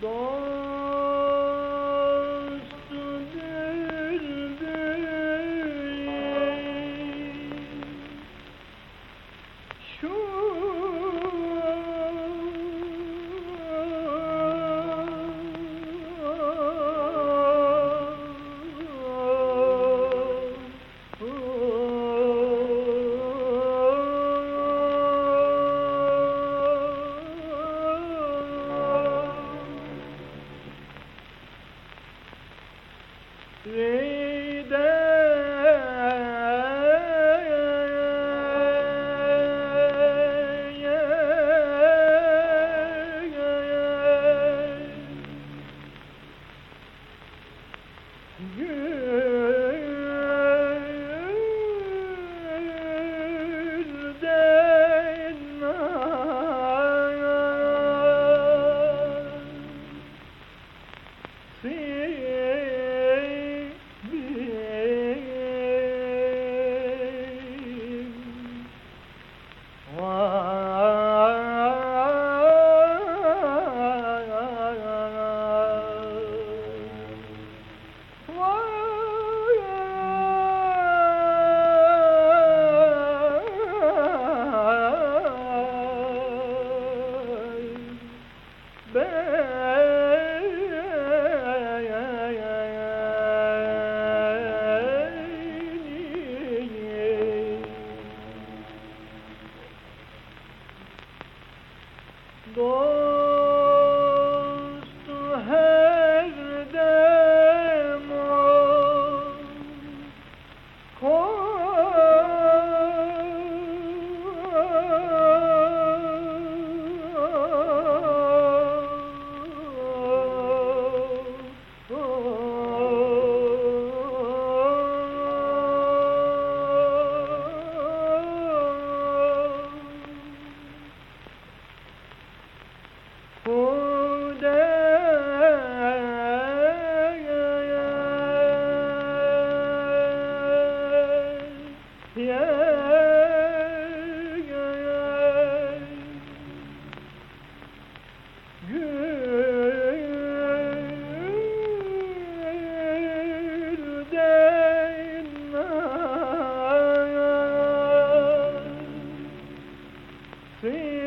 Dostu Yeah. Dostu Sim.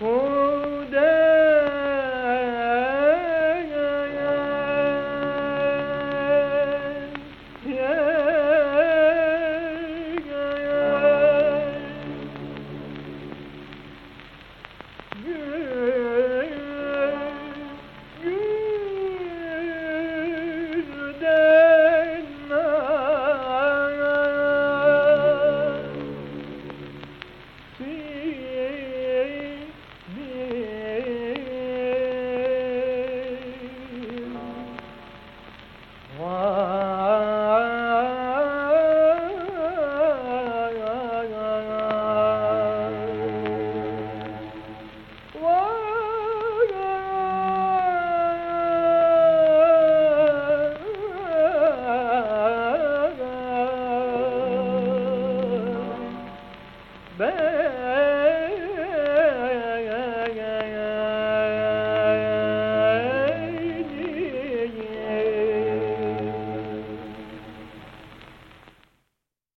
Hmm?